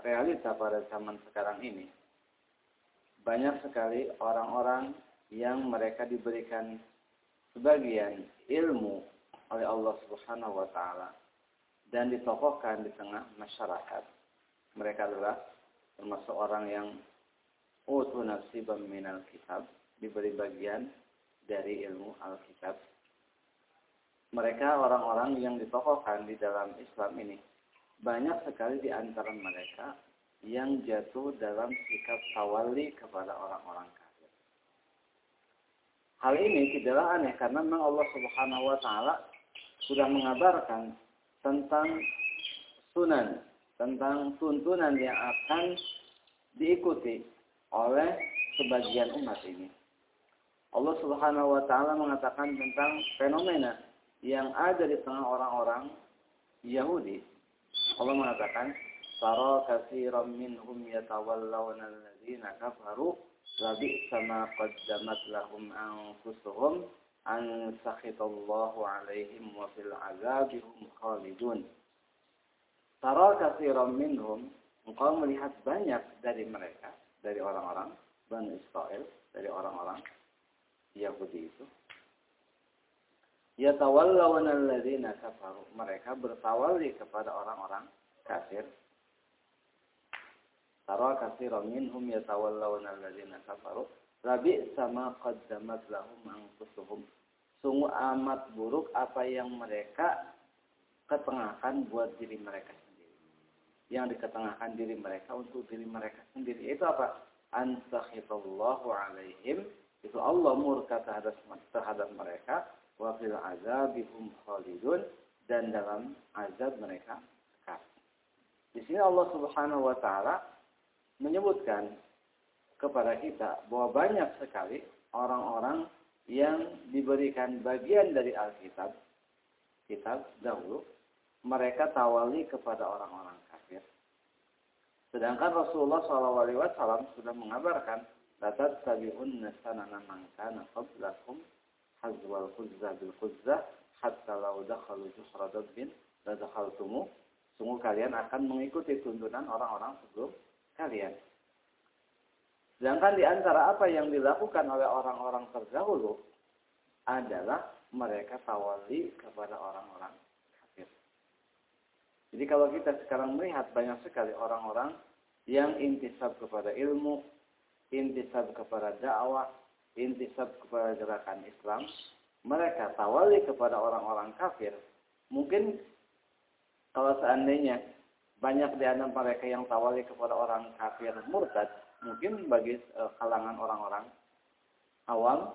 realita pada zaman sekarang ini, banyak sekali orang-orang yang mereka diberikan sebagian ilmu oleh Allah Subhanahu wa taala dan ditokohkan di tengah masyarakat. Mereka adalah termasuk orang yang utu nasiban minal kitab, diberi bagian dari ilmu Alkitab. Mereka orang-orang yang ditokohkan di dalam Islam ini banyak sekali di antara mereka yang jatuh dalam sikap tawali kepada orang-orang kafir. Hal ini tidaklah aneh karena memang Allah Subhanahu wa taala sudah mengabarkan tentang sunan, tentang tuntunan yang akan diikuti oleh sebagian umat ini. Allah Subhanahu wa taala mengatakan tentang fenomena yang ada di tengah orang-orang Yahudi Allah mengatakan, "Tara katsiran minhum yatawallawna alladziina kafaru labi'sa ma qaddamat lahum anfusuhum an sakhitallahu 'alaihim wa fil 'adzabi hum khalidun." Tara katsiran minhum, engkau melihat banyak dari mereka, dari orang-orang Bani Israel, dari orang-orang Yahudi itu yatawallawna alladziina kafaru. Mereka bertawali kepada orang-orang kafir. Tara katsiran minhum yatawallawna alladziina kafaru. Rabi sama qaddamat lahum anfusuhum. Sungguh amat buruk apa yang mereka ketengahkan buat diri mereka sendiri. Yang diketengahkan diri mereka untuk diri mereka sendiri. Itu apa? Ansakhitallahu alaihim. Itu Allah murka terhadap, terhadap mereka. Wa fil azabihum khalidun. Dan dalam azab mereka kekal. Di sini Allah subhanahu wa ta'ala menyebutkan kepada kita bahwa banyak sekali orang-orang yang diberikan bagian dari Alkitab, kitab dahulu, mereka tawali kepada orang-orang kafir. Sedangkan Rasulullah SAW sudah mengabarkan, Latat tabi'un nasanana man kana qablakum hazwal khuzzah bil khuzzah hatta lau dakhalu juhra dabbin la dakhaltumu. Sungguh kalian akan mengikuti tuntunan orang-orang sebelum kalian. Sedangkan di antara apa yang dilakukan oleh orang-orang terdahulu adalah mereka tawali kepada orang-orang jadi kalau kita sekarang melihat banyak sekali orang-orang yang intisab kepada ilmu, intisab kepada dakwah, intisab kepada gerakan Islam, mereka tawali kepada orang-orang kafir. Mungkin kalau seandainya banyak di antara mereka yang tawali kepada orang kafir murtad, mungkin bagi uh, kalangan orang-orang awam,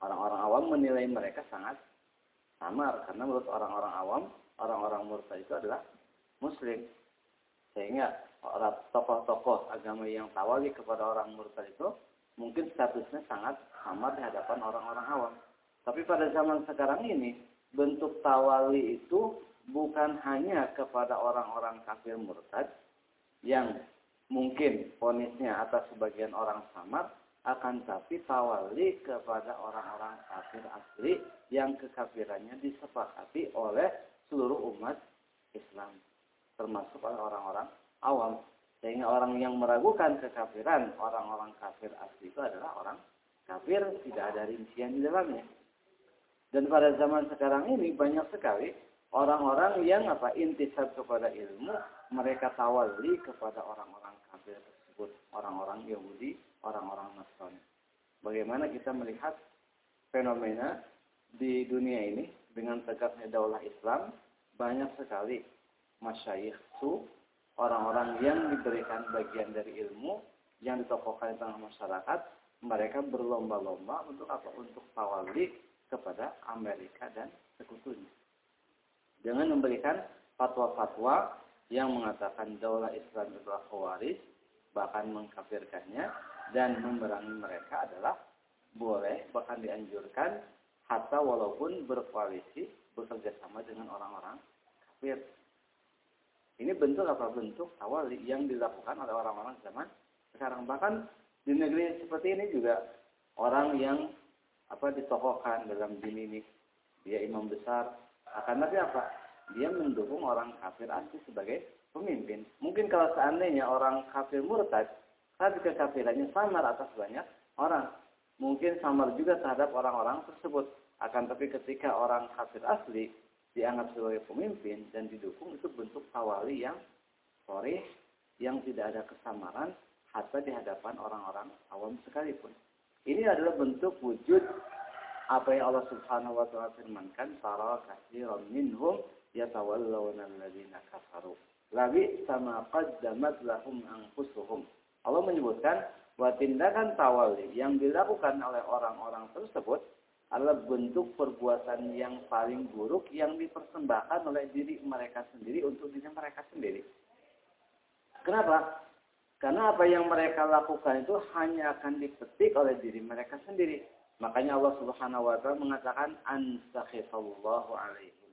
orang-orang awam menilai mereka sangat samar karena menurut orang-orang awam, orang-orang murtad itu adalah muslim. Sehingga orang tokoh-tokoh agama yang tawali kepada orang murtad itu mungkin statusnya sangat sama di hadapan orang-orang awam. Tapi pada zaman sekarang ini bentuk tawali itu bukan hanya kepada orang-orang kafir murtad yang mungkin ponisnya atas sebagian orang samar akan tapi tawali kepada orang-orang kafir asli yang kekafirannya disepakati oleh seluruh umat Islam termasuk oleh orang-orang awam. Sehingga orang yang meragukan kekafiran orang-orang kafir asli itu adalah orang kafir tidak ada rincian di dalamnya. Dan pada zaman sekarang ini banyak sekali orang-orang yang apa intisab kepada ilmu, mereka tawali kepada orang-orang kafir tersebut, orang-orang Yahudi, orang-orang Nasrani. Bagaimana kita melihat fenomena di dunia ini dengan tegaknya daulah Islam banyak sekali masyayikh itu orang-orang yang diberikan bagian dari ilmu yang ditokohkan di tengah masyarakat mereka berlomba-lomba untuk apa? Untuk tawali kepada Amerika dan sekutunya. Dengan memberikan fatwa-fatwa yang mengatakan daulah Islam adalah khawarij, bahkan mengkafirkannya dan memerangi mereka adalah boleh bahkan dianjurkan hatta walaupun berkoalisi bekerja sama dengan orang-orang kafir. Ini bentuk apa? Bentuk awal yang dilakukan oleh orang-orang zaman sekarang. Bahkan di negeri seperti ini juga orang yang apa ditokohkan dalam din ini dia imam besar akan tapi apa? Dia mendukung orang kafir asli sebagai pemimpin. Mungkin kalau seandainya orang kafir murtad, tapi kekafirannya samar atas banyak orang. Mungkin samar juga terhadap orang-orang tersebut. Akan tapi ketika orang kafir asli dianggap sebagai pemimpin dan didukung itu bentuk tawali yang sorry yang tidak ada kesamaran hatta di hadapan orang-orang awam sekalipun. Ini adalah bentuk wujud apa yang Allah Subhanahu wa taala firmankan, "Tara katsiran minhum yatawallawna alladziina kafaru." Labi sama qaddamat lahum anfusuhum. Allah menyebutkan bahwa tindakan tawali yang dilakukan oleh orang-orang tersebut adalah bentuk perbuatan yang paling buruk yang dipersembahkan oleh diri mereka sendiri untuk diri mereka sendiri. Kenapa? Karena apa yang mereka lakukan itu hanya akan dipetik oleh diri mereka sendiri. Makanya Allah Subhanahu wa taala mengatakan ansakhitallahu alaihim.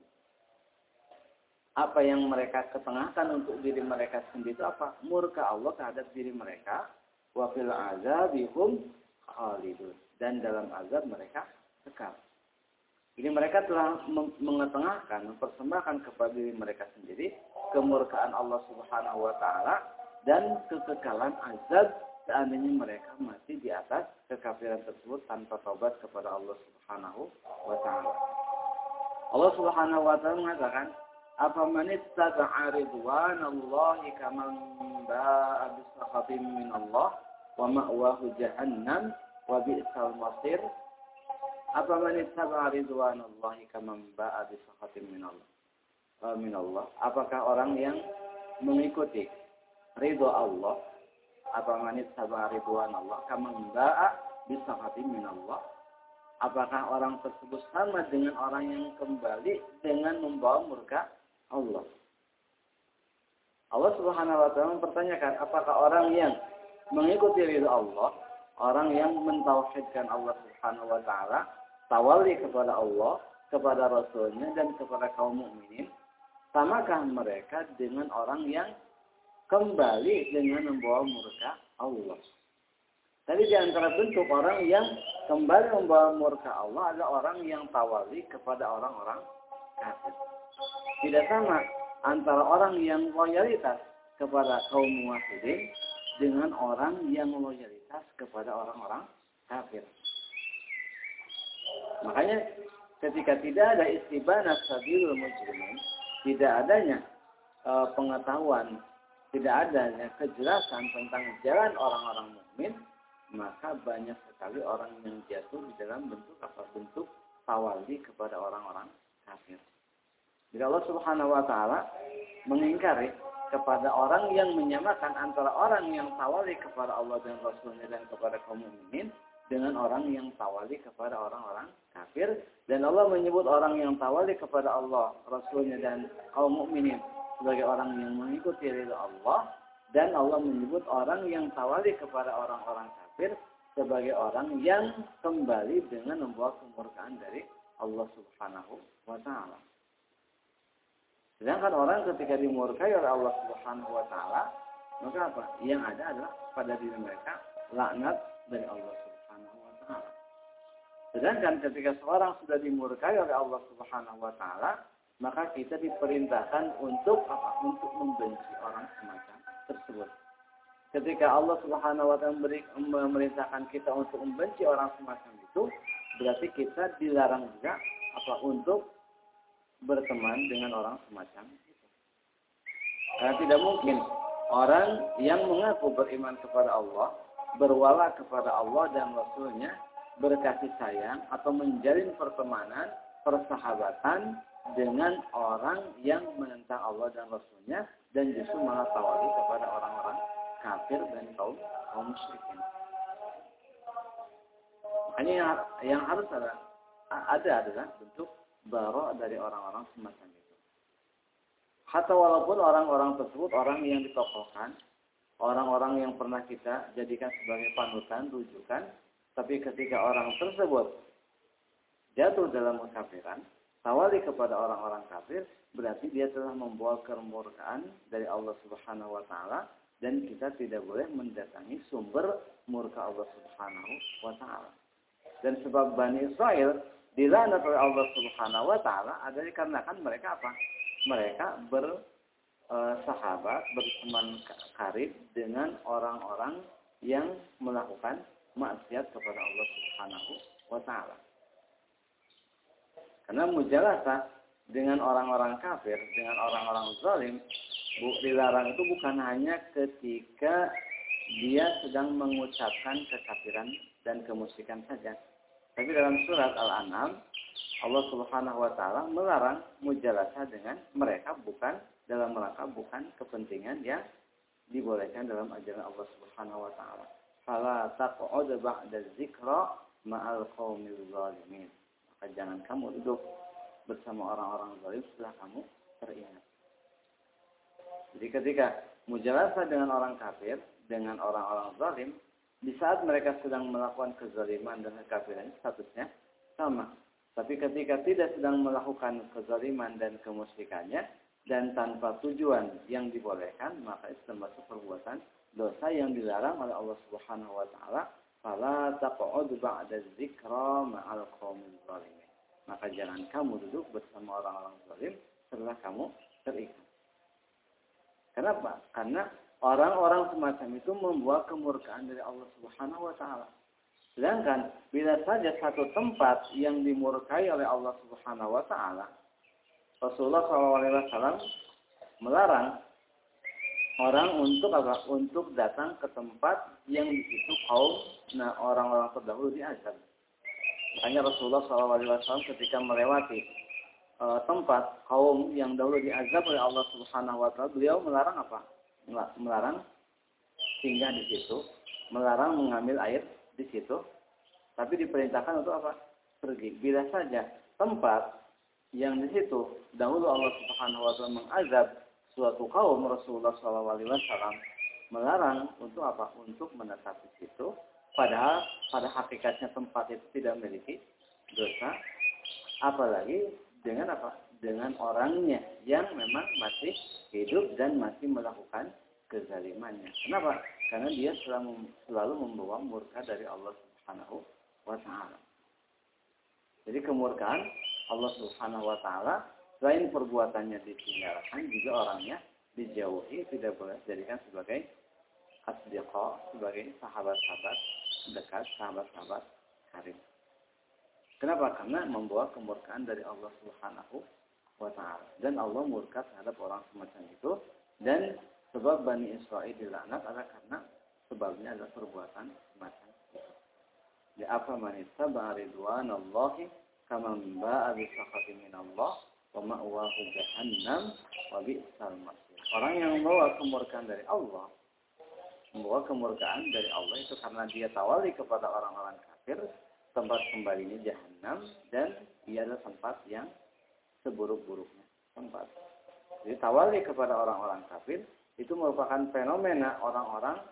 Apa yang mereka ketengahkan untuk diri mereka sendiri itu apa? Murka Allah terhadap diri mereka wa fil azabihum khalidun. Dan dalam azab mereka mereka telah mengetengahkan, mempersembahkan kepada diri mereka sendiri kemurkaan Allah Subhanahu wa taala dan kekekalan azab seandainya mereka masih di atas kekafiran tersebut tanpa taubat kepada Allah Subhanahu wa taala. Allah Subhanahu wa taala mengatakan, "Afaman ittaba'a ridwanallahi kaman ba'a min Allah wa ma'wahu jahannam wa bi'sal masir." Afaman ittaba'a ridwanallahi kaman ba'a bisakhatin min Allah. Uh, min Allah. Apakah orang yang mengikuti ridho Allah apa manit sabar ridwan Allah ba'a bisakhatin min Allah apakah orang tersebut sama dengan orang yang kembali dengan membawa murka Allah Allah Subhanahu wa taala mempertanyakan apakah orang yang mengikuti ridho Allah orang yang mentauhidkan Allah Subhanahu wa taala tawali kepada Allah kepada Rasulnya dan kepada kaum mukminin samakah mereka dengan orang yang kembali dengan membawa murka Allah. Tadi di antara bentuk orang yang kembali membawa murka Allah adalah orang yang tawali kepada orang-orang kafir. Tidak sama antara orang yang loyalitas kepada kaum muwahhidin dengan orang yang loyalitas kepada orang-orang kafir. Makanya ketika tidak ada istibanah sabilul mujrimin, tidak adanya uh, pengetahuan tidak adanya kejelasan tentang jalan orang-orang mukmin, maka banyak sekali orang yang jatuh di dalam bentuk apa bentuk tawali kepada orang-orang kafir. Jadi Allah Subhanahu wa taala mengingkari kepada orang yang menyamakan antara orang yang tawali kepada Allah dan Rasulnya dan kepada kaum mukminin dengan orang yang tawali kepada orang-orang kafir dan Allah menyebut orang yang tawali kepada Allah, Rasulnya dan kaum mukminin sebagai orang yang mengikuti ridha Allah dan Allah menyebut orang yang tawali kepada orang-orang kafir sebagai orang yang kembali dengan membawa kemurkaan dari Allah Subhanahu wa taala. Sedangkan orang ketika dimurkai oleh Allah Subhanahu wa taala, maka apa? Yang ada adalah pada diri mereka laknat dari Allah. Sedangkan ketika seorang sudah dimurkai oleh Allah Subhanahu wa taala, maka kita diperintahkan untuk apa? Untuk membenci orang semacam tersebut. Ketika Allah Subhanahu wa taala memerintahkan kita untuk membenci orang semacam itu, berarti kita dilarang juga apa untuk berteman dengan orang semacam itu. Karena tidak mungkin orang yang mengaku beriman kepada Allah, berwala kepada Allah dan Rasulnya, berkasih sayang atau menjalin pertemanan, persahabatan dengan orang yang menentang Allah dan Rasulnya dan justru malah tawali kepada orang-orang kafir dan kaum kaum musyrikin. Makanya yang, yang harus ada ada adalah bentuk baro dari orang-orang semacam itu. Hatta walaupun orang-orang tersebut orang yang ditokohkan, orang-orang yang pernah kita jadikan sebagai panutan, rujukan, tapi ketika orang tersebut jatuh dalam kekafiran, tawali kepada orang-orang kafir, berarti dia telah membawa kemurkaan dari Allah Subhanahu wa taala dan kita tidak boleh mendatangi sumber murka Allah Subhanahu wa taala. Dan sebab Bani Israel dilaknat oleh Allah Subhanahu wa taala adalah dikarenakan mereka apa? Mereka bersahabat, e, berteman karib dengan orang-orang yang melakukan maksiat kepada Allah Subhanahu wa taala. Karena mujalasah dengan orang-orang kafir, dengan orang-orang zalim, dilarang itu bukan hanya ketika dia sedang mengucapkan kekafiran dan kemusyrikan saja. Tapi dalam surat Al-An'am, Allah Subhanahu wa taala melarang mujalasah dengan mereka bukan dalam rangka bukan kepentingan yang dibolehkan dalam ajaran Allah Subhanahu wa taala. Fala taq'ud ba'da dzikra ma'al qaumil zalimin maka jangan kamu duduk bersama orang-orang zalim setelah kamu teringat. Jadi ketika mujalasa dengan orang kafir, dengan orang-orang zalim, di saat mereka sedang melakukan kezaliman dan kekafiran, statusnya sama. Tapi ketika tidak sedang melakukan kezaliman dan kemusyrikannya, dan tanpa tujuan yang dibolehkan, maka itu termasuk perbuatan dosa yang dilarang oleh Allah Subhanahu wa taala Fala taq'ud ba'da dzikra ma'al qaumil zalimin. Maka jangan kamu duduk bersama orang-orang zalim setelah kamu terikat. Kenapa? Karena orang-orang semacam itu membuat kemurkaan dari Allah Subhanahu wa taala. Sedangkan bila saja satu tempat yang dimurkai oleh Allah Subhanahu wa taala, Rasulullah SAW melarang orang untuk apa? Untuk datang ke tempat yang di situ kaum nah orang-orang terdahulu diazab. Makanya Rasulullah SAW ketika melewati e, tempat kaum yang dahulu diazab oleh Allah Subhanahu Wa Taala, beliau melarang apa? Melarang tinggal di situ, melarang mengambil air di situ, tapi diperintahkan untuk apa? Pergi. Bila saja tempat yang di situ dahulu Allah Subhanahu Wa Taala mengazab suatu kaum Rasulullah SAW melarang untuk apa? Untuk menetap di situ Padahal pada hakikatnya tempat itu tidak memiliki dosa. Apalagi dengan apa? Dengan orangnya yang memang masih hidup dan masih melakukan kezalimannya. Kenapa? Karena dia selalu, selalu membawa murka dari Allah Subhanahu wa taala. Jadi kemurkaan Allah Subhanahu wa taala selain perbuatannya ditinggalkan juga orangnya dijauhi tidak boleh dijadikan sebagai asdiqa sebagai sahabat-sahabat dekat sahabat-sahabat karib. Kenapa? Karena membawa kemurkaan dari Allah Subhanahu wa taala. Dan Allah murka terhadap orang semacam itu dan sebab Bani Israel dilaknat adalah karena sebabnya adalah perbuatan semacam itu. Ya apa man ittaba ridwanallahi kama ba'a sakhatin Allah jahannam. Orang yang membawa kemurkaan dari Allah membawa kemurkaan dari Allah itu karena dia tawali kepada orang-orang kafir tempat kembalinya jahanam dan ia adalah tempat yang seburuk-buruknya tempat. Jadi tawali kepada orang-orang kafir itu merupakan fenomena orang-orang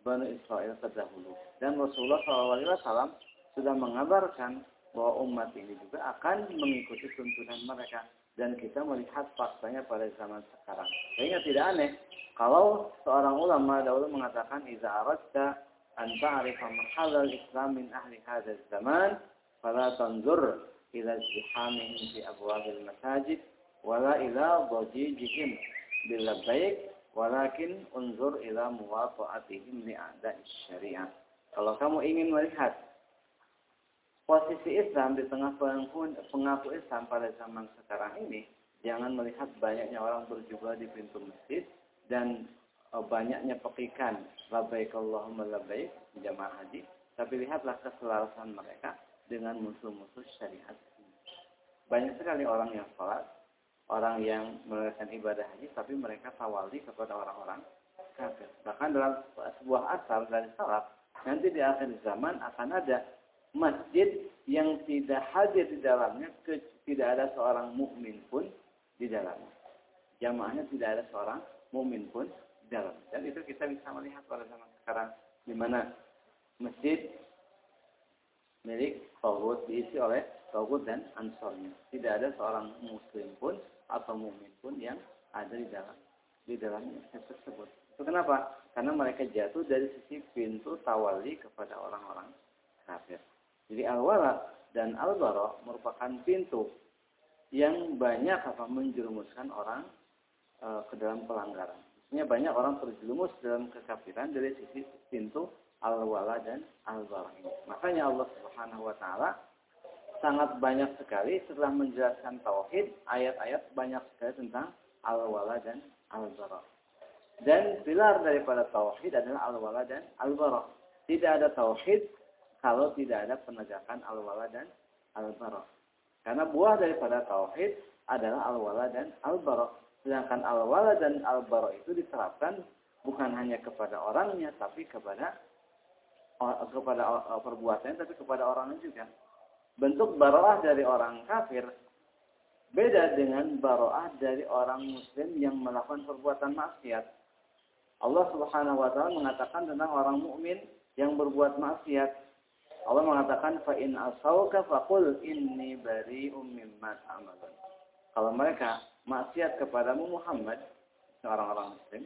Bani Israel terdahulu. Dan Rasulullah SAW sudah mengabarkan bahwa umat ini juga akan mengikuti tuntunan mereka. Dan kita melihat faktanya pada zaman sekarang. Sehingga tidak aneh kalau seorang ulama dahulu mengatakan iza aradta an ta'rifa mahallal Islam min ahli hadzal zaman fala tanzur ila izdihamihim fi abwabil masajid wala ila dhajijihim bil labbaik walakin unzur ila muwafa'atihim li a'da'i syariah. Kalau kamu ingin melihat posisi Islam di tengah pengaku Islam pada zaman sekarang ini, jangan melihat banyaknya orang berjubah di pintu masjid, dan uh, banyaknya pekikan labbaik Allahumma labbaik jamaah haji. Tapi lihatlah keselarasan mereka dengan musuh-musuh syariat banyak sekali orang yang sholat orang yang melakukan ibadah haji tapi mereka tawali kepada orang-orang kafir. Bahkan dalam sebuah asal dari salaf nanti di akhir zaman akan ada masjid yang tidak hadir di dalamnya tidak ada seorang mukmin pun di dalamnya jamaahnya tidak ada seorang mumin pun dalam. Dan itu kita bisa melihat pada zaman sekarang di mana masjid milik Tauhud diisi oleh Tauhud dan Ansornya. Tidak ada seorang Muslim pun atau mumin pun yang ada di dalam di dalam masjid tersebut. Itu kenapa? Karena mereka jatuh dari sisi pintu tawali kepada orang-orang kafir. Jadi al-wala dan al-bara merupakan pintu yang banyak apa menjerumuskan orang uh, ke dalam pelanggaran. Maksudnya banyak orang terjerumus dalam kekafiran dari sisi pintu al-wala dan al-bara ini. Makanya Allah Subhanahu wa taala sangat banyak sekali setelah menjelaskan tauhid, ayat-ayat banyak sekali tentang al-wala dan al-bara. Dan pilar daripada tauhid adalah al-wala dan al-bara. Tidak ada tauhid kalau tidak ada penegakan al-wala dan al-bara. Karena buah daripada tauhid adalah al-wala dan al-bara. Sedangkan al-wala dan al-bara itu diterapkan bukan hanya kepada orangnya, tapi kepada kepada perbuatannya, tapi kepada orangnya juga. Bentuk baroah dari orang kafir beda dengan baroah dari orang muslim yang melakukan perbuatan maksiat. Allah Subhanahu wa taala mengatakan tentang orang mukmin yang berbuat maksiat. Allah mengatakan fa in asauka faqul inni bari'um mimma ta'malun. Kalau mereka maksiat kepadamu Muhammad, seorang orang muslim,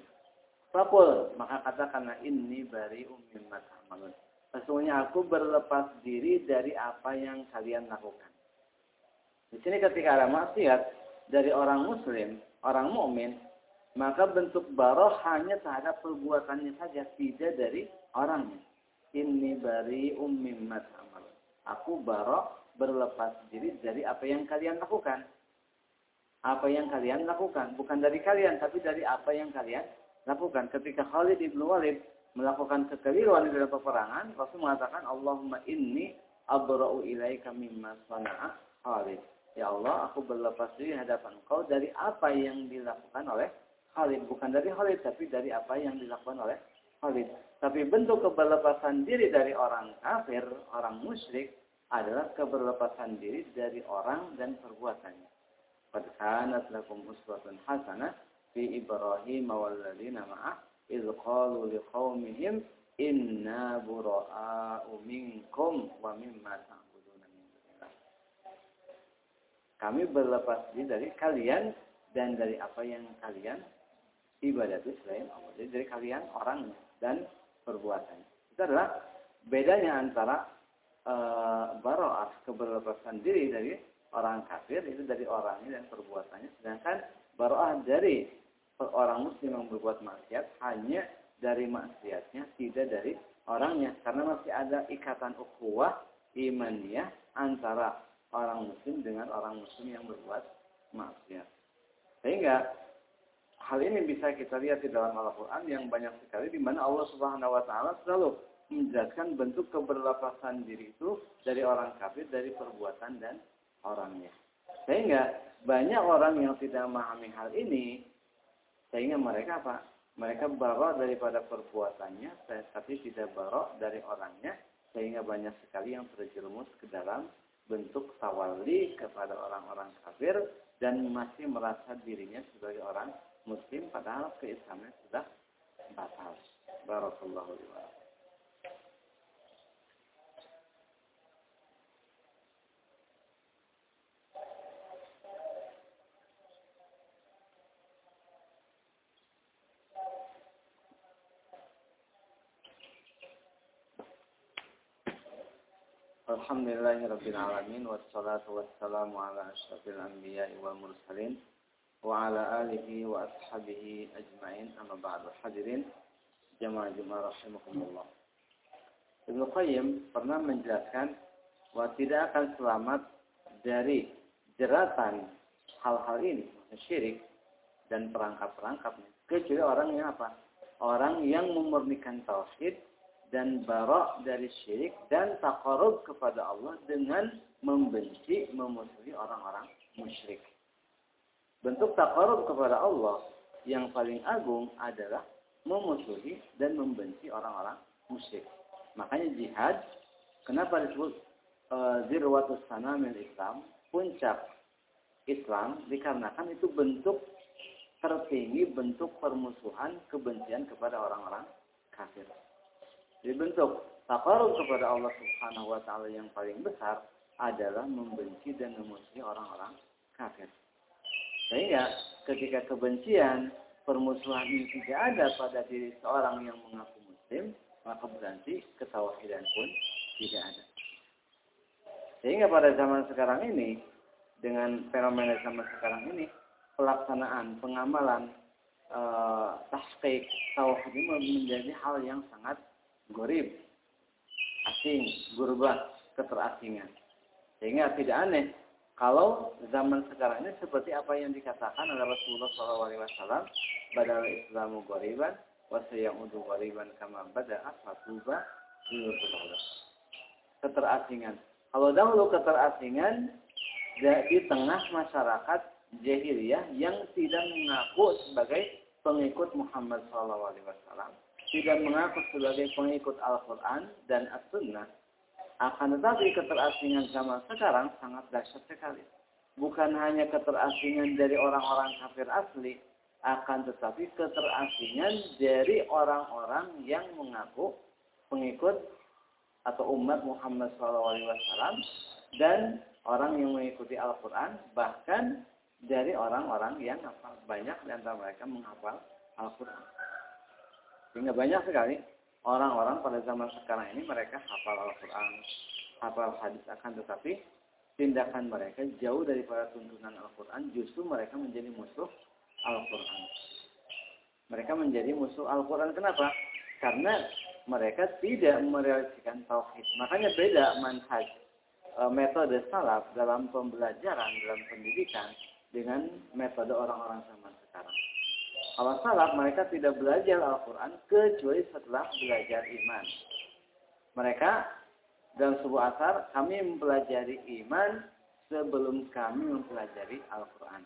Fakul, maka katakanlah ini bari mimma ta'malun. Sesungguhnya aku berlepas diri dari apa yang kalian lakukan. Di sini ketika ada maksiat dari orang muslim, orang mukmin, maka bentuk baroh hanya terhadap perbuatannya saja, tidak dari orangnya. Ini bari mimma ta'malun. Aku baroh berlepas diri dari apa yang kalian lakukan. apa yang kalian lakukan. Bukan dari kalian, tapi dari apa yang kalian lakukan. Ketika Khalid ibn Walid melakukan kekeliruan dalam peperangan, Rasul mengatakan, Allahumma inni abra'u ilaika mimma sana'a Khalid. Ya Allah, aku berlepas diri hadapan kau dari apa yang dilakukan oleh Khalid. Bukan dari Khalid, tapi dari apa yang dilakukan oleh Khalid. Tapi bentuk keberlepasan diri dari orang kafir, orang musyrik, adalah keberlepasan diri dari orang dan perbuatannya. Qad kanat lakum uswatun hasanah fi Ibrahim wal ladzina ma'ah idz qalu liqaumihim inna bura'a'u minkum wa mimma ta'buduna min. Kami berlepas diri dari kalian dan dari apa yang kalian ibadati selain Allah. Jadi dari kalian orangnya dan perbuatannya. Itu adalah bedanya antara e, baro'ah, keberlepasan diri dari orang kafir itu dari orangnya dan perbuatannya. Sedangkan baroah dari orang muslim yang berbuat maksiat hanya dari maksiatnya, tidak dari orangnya. Karena masih ada ikatan ukhuwah imaniyah antara orang muslim dengan orang muslim yang berbuat maksiat. Sehingga hal ini bisa kita lihat di dalam Al-Quran yang banyak sekali di mana Allah Subhanahu Wa Taala selalu menjelaskan bentuk keberlepasan diri itu dari orang kafir dari perbuatan dan orangnya. Sehingga banyak orang yang tidak memahami hal ini, sehingga mereka apa? Mereka barok daripada perbuatannya, tapi tidak barok dari orangnya, sehingga banyak sekali yang terjerumus ke dalam bentuk tawali kepada orang-orang kafir dan masih merasa dirinya sebagai orang مسلم قد عرف كيف عملت ده بعد عرش بارك الله لي وعلا الحمد لله رب العالمين والصلاة والسلام على أشرف الأنبياء والمرسلين alihi wa ashabihi ajmain amma ba'du hadirin jamaah jemaah rahimakumullah. Ibnu Qayyim pernah menjelaskan bahwa tidak akan selamat dari jeratan hal-hal ini, syirik dan perangkap-perangkapnya kecuali orang yang apa? Orang yang memurnikan tauhid dan barok dari syirik dan takarub kepada Allah dengan membenci, memusuhi orang-orang musyrik. Bentuk takarub kepada Allah yang paling agung adalah memusuhi dan membenci orang-orang musyrik. Makanya jihad, kenapa disebut e, zirwatus sanamil Islam, puncak Islam, dikarenakan itu bentuk tertinggi bentuk permusuhan kebencian kepada orang-orang kafir dibentuk takarub kepada Allah Subhanahu wa taala yang paling besar adalah membenci dan memusuhi orang-orang. Sehingga ketika kebencian, permusuhan ini tidak ada pada diri seorang yang mengaku muslim, maka berarti ketauhidan pun tidak ada. Sehingga pada zaman sekarang ini, dengan fenomena zaman sekarang ini, pelaksanaan, pengamalan, eh, tahqiq, tauhid ini menjadi hal yang sangat gorib, asing, gurba, keterasingan. Sehingga tidak aneh kalau zaman sekarang ini seperti apa yang dikatakan oleh Rasulullah SAW, badal Islamu goriban, untuk goriban kama bada'at fatuba Keterasingan. Kalau dahulu keterasingan di tengah masyarakat jahiliyah yang tidak mengaku sebagai pengikut Muhammad SAW. Tidak mengaku sebagai pengikut Al-Quran dan As-Sunnah, akan tetapi keterasingan zaman sekarang sangat dahsyat sekali. Bukan hanya keterasingan dari orang-orang kafir asli, akan tetapi keterasingan dari orang-orang yang mengaku pengikut atau umat Muhammad SAW dan orang yang mengikuti Al-Quran, bahkan dari orang-orang yang banyak di antara mereka menghafal Al-Quran. Sehingga banyak sekali orang-orang pada zaman sekarang ini mereka hafal Al-Quran, hafal hadis akan tetapi tindakan mereka jauh daripada tuntunan Al-Quran, justru mereka menjadi musuh Al-Quran. Mereka menjadi musuh Al-Quran. Kenapa? Karena mereka tidak merealisasikan tauhid. Makanya beda manhaj e, metode salaf dalam pembelajaran, dalam pendidikan dengan metode orang-orang sekarang. Kalau salaf mereka tidak belajar Al-Quran kecuali setelah belajar iman. Mereka dalam sebuah asar kami mempelajari iman sebelum kami mempelajari Al-Quran.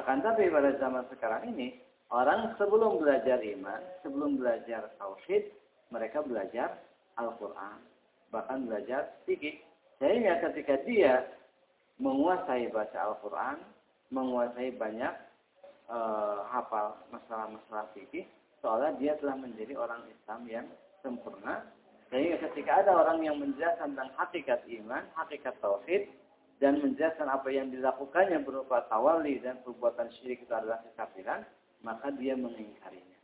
Akan tapi pada zaman sekarang ini orang sebelum belajar iman, sebelum belajar tauhid, mereka belajar Al-Quran, bahkan belajar fikih. Sehingga ketika dia menguasai baca Al-Quran, menguasai banyak uh, hafal masalah-masalah fikih, seolah dia telah menjadi orang Islam yang sempurna. Sehingga ketika ada orang yang menjelaskan tentang hakikat iman, hakikat tauhid, dan menjelaskan apa yang dilakukannya berupa tawali dan perbuatan syirik itu adalah kekafiran, maka dia mengingkarinya.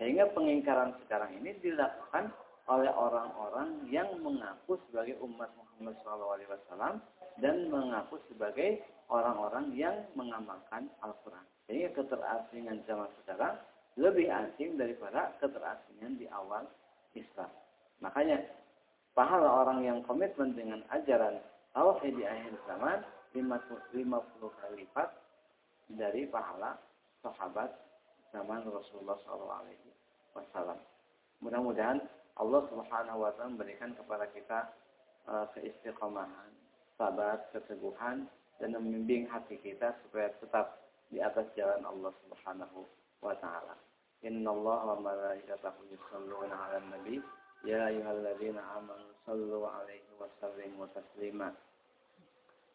Sehingga pengingkaran sekarang ini dilakukan oleh orang-orang yang mengaku sebagai umat Muhammad SAW dan mengaku sebagai orang-orang yang mengamalkan Al-Quran. Sehingga keterasingan zaman sekarang lebih asing daripada keterasingan di awal Islam. Makanya pahala orang yang komitmen dengan ajaran tauhid di akhir zaman 50 kali lipat dari pahala sahabat zaman Rasulullah SAW. Mudah-mudahan Allah Subhanahu Wa Taala memberikan kepada kita uh, keistiqomahan, sabar, keteguhan, dan membimbing hati kita supaya tetap di atas jalan Allah Subhanahu wa taala. Inna Allah wa malaikatahu yusalluna 'alan nabi ya ayyuhalladzina amanu sallu 'alaihi wa sallimu taslima.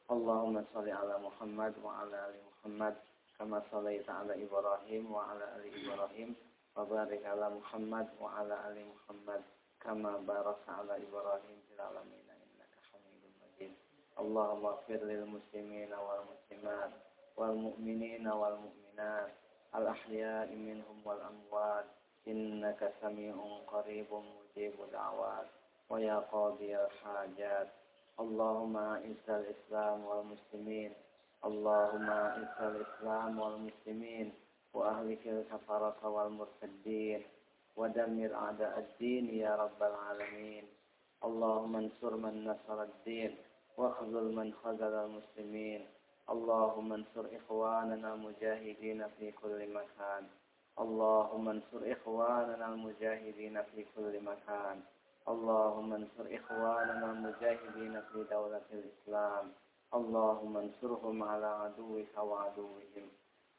Allahumma shalli 'ala Muhammad wa 'ala ali Muhammad kama shallaita 'ala Ibrahim wa 'ala ali Ibrahim wa barik 'ala Muhammad wa 'ala ali Muhammad kama barakta 'ala Ibrahim fil 'alamin اللهم اغفر للمسلمين والمسلمات والمؤمنين والمؤمنات الأحياء منهم والأموات إنك سميع قريب مجيب الدعوات ويا قاضي الحاجات اللهم اعز الإسلام والمسلمين اللهم اعز الإسلام والمسلمين وأهلك الكفرة والمرتدين ودمر أعداء الدين يا رب العالمين. اللهم انصر من نصر الدين واخذل من خذل المسلمين. اللهم انصر إخواننا المجاهدين في كل مكان. اللهم انصر إخواننا المجاهدين في كل مكان. اللهم انصر إخواننا المجاهدين في دولة الإسلام. اللهم انصرهم على عدوك وعدوهم.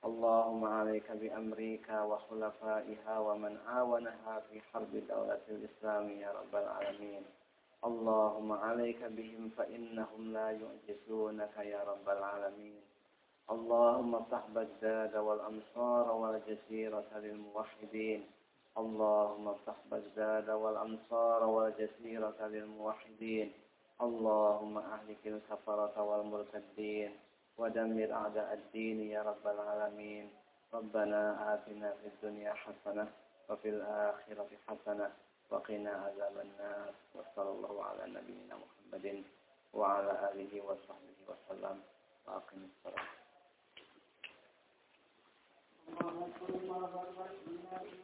اللهم عليك بأمريكا وخلفائها ومن عاونها في حرب دولة الإسلام يا رب العالمين. اللهم عليك بهم فإنهم لا يعجزونك يا رب العالمين. اللهم افتح بغداد والأمصار والجزيرة للموحدين. اللهم افتح بغداد والأمصار والجزيرة للموحدين. اللهم أهلك الكفرة والمرتدين. ودمر أعداء الدين يا رب العالمين. ربنا آتنا في الدنيا حسنة وفي الآخرة حسنة وقنا عذاب النار. وصلى الله على نبينا محمد وعلى آله وصحبه وسلم. وأقم الصلاة. اللهم صل على محمد